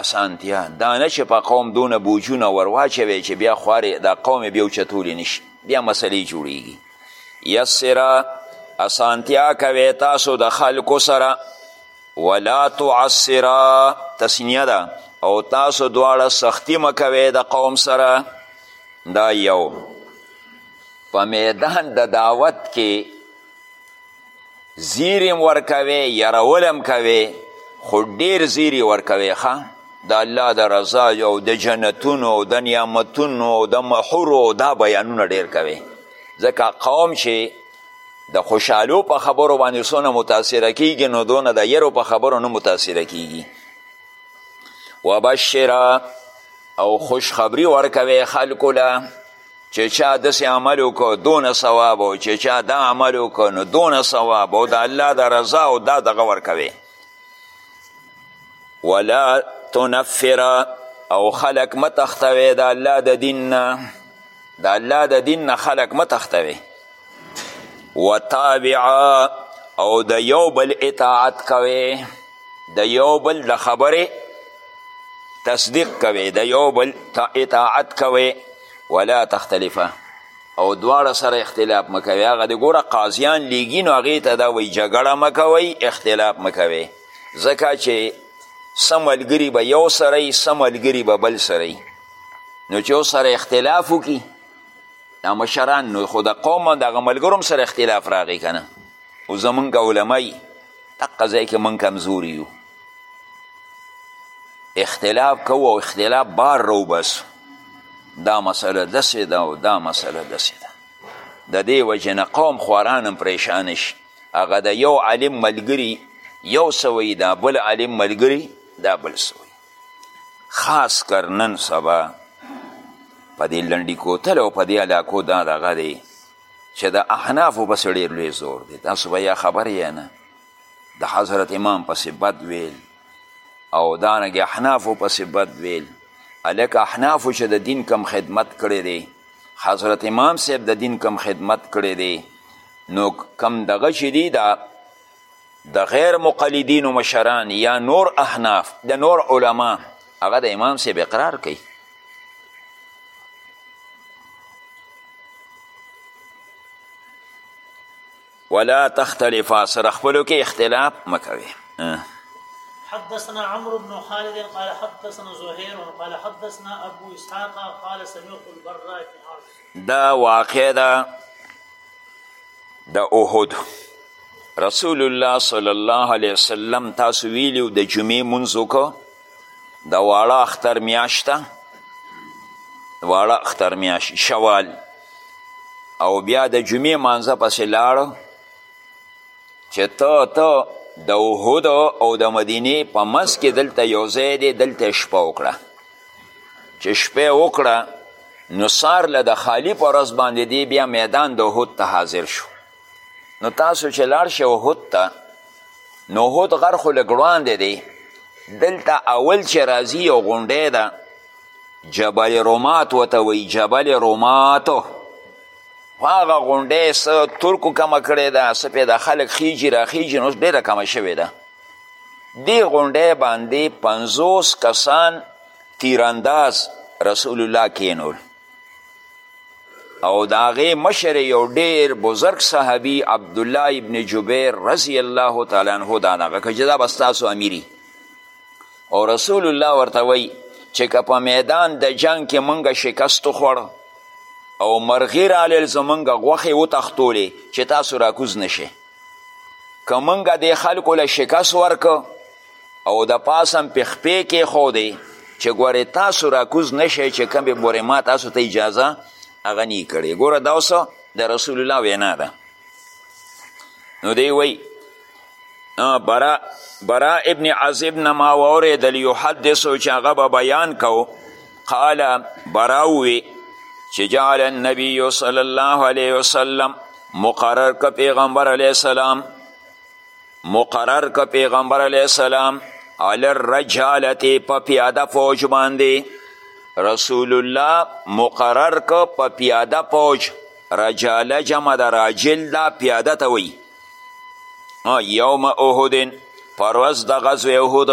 S1: اسانتیا دا نه چې په قوم دونه بوجونه ورواچوي چې بیا خوارې دا قوم بیا وچتولی نشي بیا مسلې جوړیږي یسرا اسانتیا کوي تاسو د خلکو سره ولا تعسرا تسنیه ده او تاسو دواړه سختی مکوي د قوم سره دا یو په میدان د دعوت کې زیرم ورکوي یرولم کوي خو ډیر زیری ورکوي ښه د الله د رضا او د جنتونو او د نعمتونو او د محورو دا بیانونه ډیر کوي ځکه قوم چې د خوشحالو په خبرو باندې څونه متاثره کیږي نو دونه د یرو په خبرو نه متاثره کیږي وبشره او خوشخبری ورکوي خلکو له چې چا داسې عمل وکړو دونه ثواب او چې چا دا عمل وکړو نو دونه ثواب او د الله د رضا او دا دغه ورکوي ولا تنفره او خلق متختوی د الله د دین نه د الله د دین نه خلک مه تښتوي وتابعا او د یو بل اطاعت کوي د یو بل د خبرې تصدیق کوي د یو بل اطاعت کوي ولا تختلفه او دواړه سره اختلاف مکوي هغه د ګوره قاضیان لیږي نو هغې ته دا وایي جګړه مکوئ اختلاف مکوي ځکه چې څه ملګري به یو سره یي څه ملګري به بل سره یي نو چې سره اختلاف وکړي دا مشران نو خو د قوم د هغه ملګرو هم سره اختلاف راغی که نه او زمونږ علما یي دقه ځای کې مونږ کمزوري یو اختلاف کوو او اختلاف بار راوباسو دا مسله داسې ده او دا مسله داسې ده د دې وجې نه قوم خواران هم پریشانه شي هغه د یو عالم ملګري یو سوی دا بل عالم ملګري دا بل سوی خاص کر نن سبا په دې لنډي کوتل او په دې علاقو دا دغه دی چې د احنافو پسې ډېر لوی زور دی تاسو به یا خبر یې نه د حضرت امام پسې بد ویل او دارنګې احنافو پسې بد ویل هلکه احنافو چې د دین کم خدمت کړی دی حضرت امام صاحب د دین کم خدمت کړی دی نو کم دغه چې دی دا د غیر مقلدینو مشران یا نور احناف د نور علما هغه د امام صاحب اقرار کوي ولا تختلفا سره خپلو کې اختلاف مکوي
S2: حدثنا عمرو بن خالد قال حدثنا زهير قال حدثنا ابو اسحاق قال سمعت البراء بن عازب
S1: دا واقع ده د احد رسول الله صلی الله علیه وسلم تاسو ویلي د جمعې مونځ وکړو د واړه اختر میاشت ده واړه اختر میاشت شوال او بیا د جمعې مانځه پسې لاړو چې ته ته د احد او د مدینې په منځ کې دلته یو ځای دی دلته شپه وکړه چې شپه وکړه نو سار له د خالی په ورځ باندې دی بیا میدان د احد ته حاضر شو نو تاسو چې لاړ شئ احد ته نو احد غر خو لږ وړاندې دی دلته اول چې راځي یو غونډی ده جبل رومات ورته وایي جبل روماتو هغه غونډی څه ترکو کمه کړې ده څه پې د خلک خیجي راخیجي نو ډېره کمه شوې ده دې غونډۍ باندې پنځوس کسان تیرانداز رسول الله کینول او د هغې مشر یو ډیر بزرګ صحابي عبدالله ابن جبیر رضی الله تعالی عنه دا دغه که چې دا به ستاسو امیري او رسول الله ورته وایي چې که په میدان د جنگ کې مونږ شکست وخوړ او مرغي رالل زمونږ غوښې وتښتولې چې تاسو راکوز نشئ که موږ دې خلکو له شکست ورکو او د پاسه هم پې خپې کېښودې چې ګورې تاسو راکوز نه شئ چې کومې بورې ما تاسو ته اجازه هغه نه کړې ګوره دا اوس د رسول الله وینا ده نو دی وایي برا برا ابن عازب نه ما واورېدل یحدثو چې هغه به بیان کو قال براوی چې جعل النبی صلی الله علیه وسلم مقرر که پیغمبر علیه السلام مقرر که پیغمبر علیه السلام علی الرجالت په پیاده فوج باندې رسول الله مقرر که په پیاده فوج رجاله جمع د راجل دا پیاده ته وی یوم احدن پر ورځ د غزو احد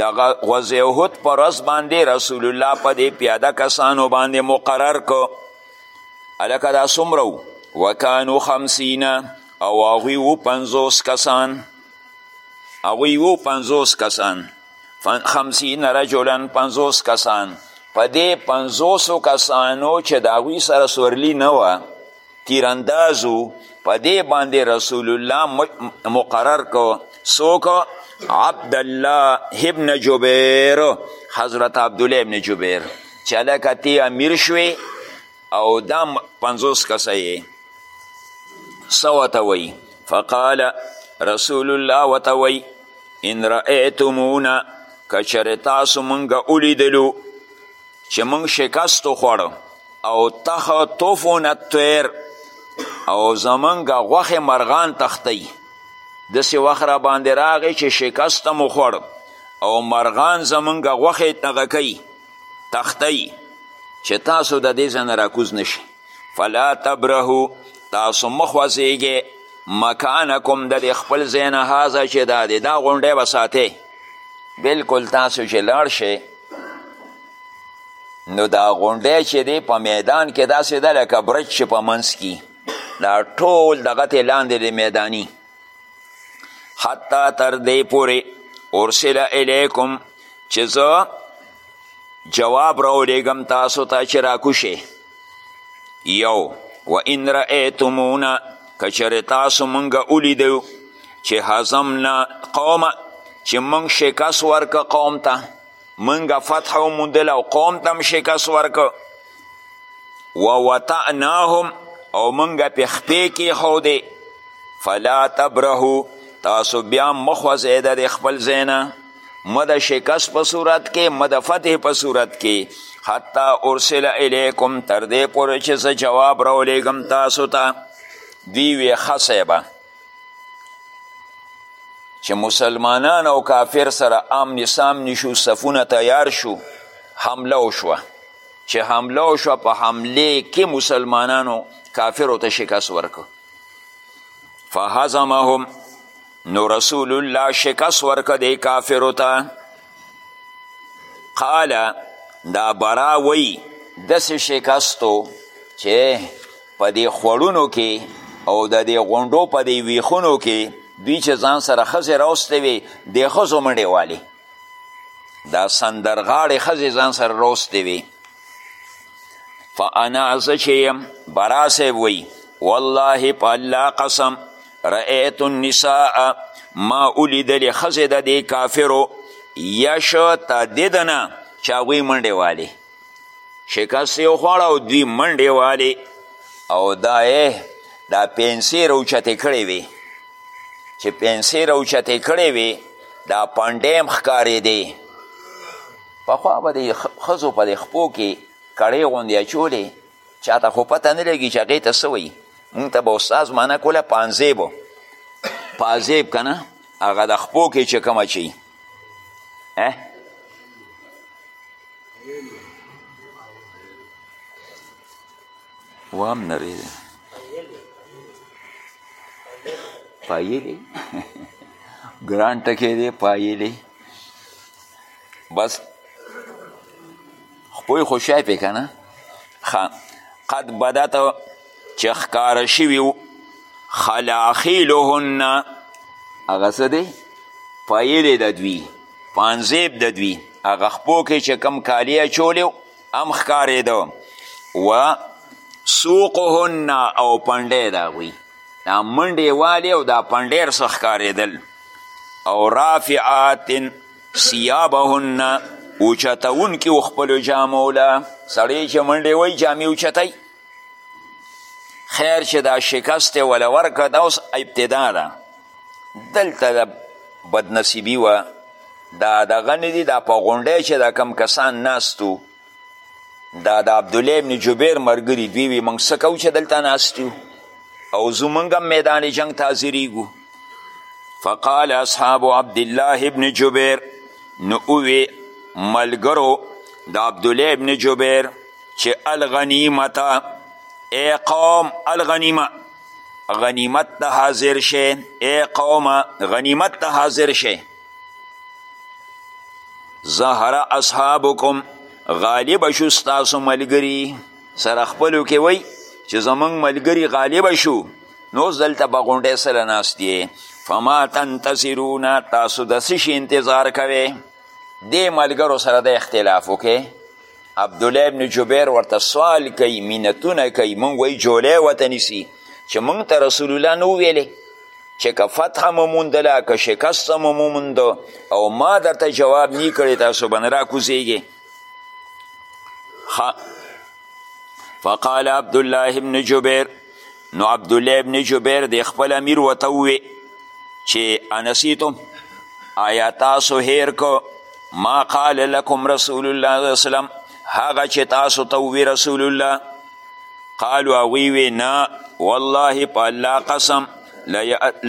S1: د غزوه احد پر ورځ باندې رسول الله په دې پیاده کسانو باندې مقرر کو هلکه دا څومره وو وکانو خمسینه او هغوی وو پنځوس کسان هغوی وو پنځوس کسان خمسینه رجلا پنځوس کسان په دې پنځوسو کسانو چې د هغوی سره سورلي نه وه تیراندازو په دې باندې رسول الله مقرر کو څوک عبدالله ابن جبیر حضرت عبدالله ابن جبیر چې هلکه تی امیر شوې او دا پنځوس کسه یې څه ورته وایي فقال رسول الله ورته وایي ان رأیتمونا که چېرې تاسو مونږ ولیدلو چې موږ شکست وخوړو او تخطفون الطیر او زمونږ غوښې مرغان تختی داسې وخت را باندې راغی چې شکست مو خوړ او مرغان زمونږ غوښې دغه کوي تختی چې تاسو د دې ځای نه راکوز نشي فلا تبرهو تاسو مه خوځېږئ مکانکم د دې خپل ځای نه هذا چې دا دی دا غونډی به ساتئ بلکل تاسو چې لاړ شئ نو دا غونډی چې دی په میدان کې داسې ده لکه برج چې په منځ کې دا ټول دغه تې لاندې دی میدانی حتی تر دې پورې ارسل الیکم چې زه جواب راولیږم تاسو ته چې راکوشئ یو و ان رأیتمونا که چېرې تاسو مونږ ولیدو چې هضمنا قومه چې مونږ شکست ورکه قوم ته مونږ فتح وموندله او قوم ته هم شکست ورکه ووطعناهم او مونږ پې خپې کېښودې فلا تبرهو تاسو بیا مخوځئ د خپل ځای نه مه د شکست په صورت کې مه د فتح په صورت کې حتی ارسل الیکم تر دې پورې چې زه جواب راولیږم تاسو ته دوی وی ښه صیبه چې مسلمانان او کافر سره امن سام نشو صفونه تیار شو حمله وشوه چې حمله وشوه په حمله کې مسلمانانو کافرو ته شکست ورکړو فهزمهم نو رسول الله شکست ورکه دی کافرو ته قال دا برا وی داسې شکستو چې په دې خوړونو کې او د دې غونډو په دې ویښونو کې دوی چې ځان سره ښځې راوستې وې د ښځو منډې والې دا سندرغاړې ښځې ځان سره راوستې وې فانا زه چې یم برا صاحب وی والله په الله قسم رأیت النساء ما ولیدلې ښځې د دې کافرو یشتددنه چې هغوی منډې والې شکست یې وخوړه او دوی منډې والې او دا یې دا پنسې راوچتې کړې وې چې پنسې راوچتې کړې وې دا پنډې هم ښکارېدې پخوا به د ښځو په د خپو کې کړۍ غوندې اچولې چاته خو پته نه لګي چې هغې ته څه وایي مونږ ته به استاد معنا کوله پانزیب پازیب که نه هغه د خپو کې چې کومه چی وام نری دی پایلی ګران ټکی دی پایلی بس خپوی خو شای پې که نه قد بدت چې ښکاره شوي وو خلاخیلهن هغه څه دی پایلې د دوی پانزیب د دوی هغه خپو کې چې کم کالی اچولی هم ښکارېده و سوقهن او پنډی د هغوی دا منډې والې او دا پنډیر څه ښکارېدل او رافعات ثیابهن اوچتونکي و خپلو جامو له سړی چې منډې وایي جامې اوچتوي خیر چې دا شکست یې وله ورکړه دا اوس ابتدا ده دلته د بدنصیبي وه دا دغه نه دي دا په غونډۍ چې دا کم کسان ناست دا د عبدالله ابن جبیر مرګري دوی وي موږ څه کوو چې دلته ناست یو او ځو موږ هم میدان جنګ ته حاضرېږو فقال اصحاب عبدالله ابن جبیر نو اووې ملګرو د عبدالله ابن جبیر چې الغنیمته ای قوم الغنیمه غنیمت ته حاضر شئ ای قومه غنیمت ته حاضر شئ زهر اصحابکم غالب شو ستاسو ملګری سره خپلو کې وای چې زمونږ ملګری غالب شو نو اوس دلته په غونډۍ سره ناست یې فما تنتظرون تاسو د څه انتظار کوئ دې ملګرو سره د اختلاف وکړئ عبدالله ابن جبیر ورته سوال کوي مینتونه کوي مونږ وایي جولی ورته نیسي چې مونږ ته رسول الله نه وویلې چې که فتح مو موندله که شکست مو موموندو او ما درته جواب نی کړی تاسو به نه راکوزیږې فقال عبدالله ابن جبیر نو عبدالله ابن جبیر د خپل امیر وته ووی چې انسیتم آیا تاسو هیر کو ما قال لکم رسول الله صلی الله وسلم هغه چې تاسو ته وی رسول الله قالو هغوی وی نه والله په الله قسم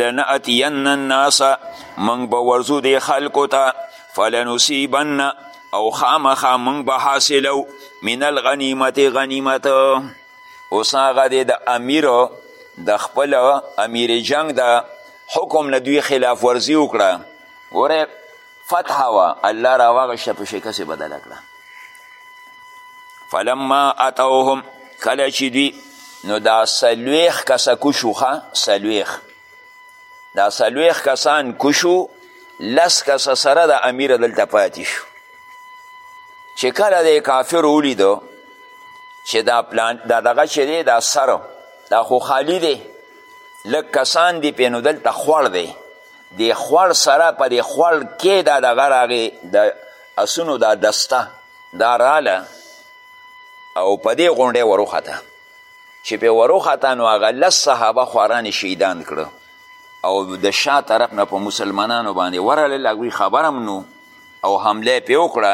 S1: لنأتین الناس من به ورځو د خلکو ته فلنصیبن او خامخا من به حاصلو من الغنیمت غنیمت اوس هغه دی د امیر د خپل امیر جنگ د حکم نه دوی خلاف ورزي وکړه ګوره فتح وه الله راوغشته په شکست بدله کړه فلما اتوهم کله چې دوی نو دا سلویخ کسه کوشو ښه سلویخ دا سلویخ کسان کوشو لس کسه سره د امیر دلته پاتې شو چې کله د کافر ولیدو چې دا پلان دا دغه چې دی دا سر دا خو خالی دی لږ کسان دي پې نو دلته خوړ دی د خوړ سره په د خوړ کې دا دغه راغې د اسونو دا دسته دا راله او په دې غونډۍ وروخته چې پې وروخته نو هغه لس صحابه خواران شهیدان کړه او د شا طرف نه په مسلمانانو باندې ورغلل هغوی خبر هم نو او حمله پې وکړه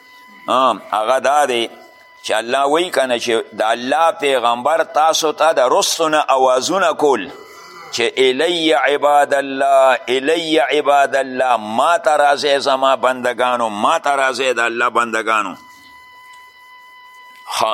S1: هغه دا دی چې الله وایي که نه چې د الله پیغمبر تاسو ته تا د رستو نه اوازونه کول چې الی عباد الله الی عباد الله ما ته راځئ زما بندګانو ما ته راځئ د الله بندګانو ښه